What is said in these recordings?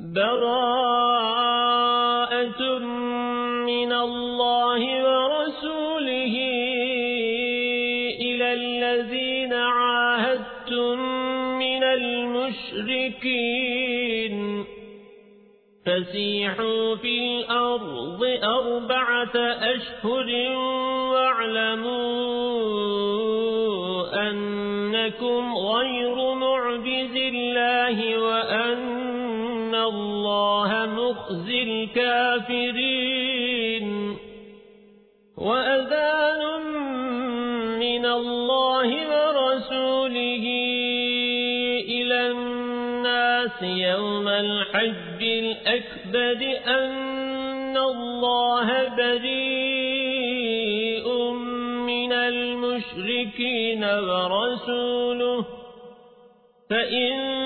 براءة من الله ورسوله إلى الذين عاهدتم من المشركين. فسيحوا في الأرض أربعة أشهر واعلموا أنكم غير معجز الله وأن الله مخزي الكافرين وأذان من الله ورسوله إلى الناس يوم الحج الأكبر أن الله بريء من المشركين ورسوله فإن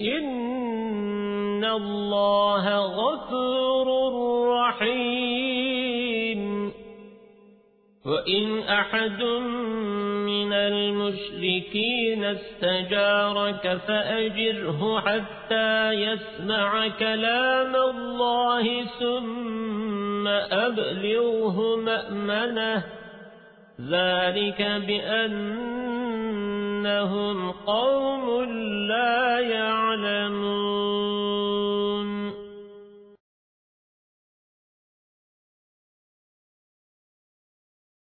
إن الله غفور رحيم وإن أحد من المشركين استجارك فأجره حتى يسمع كلام الله ثم أبلغه مأمنه ذلك بأنهم قوم لا يعلمون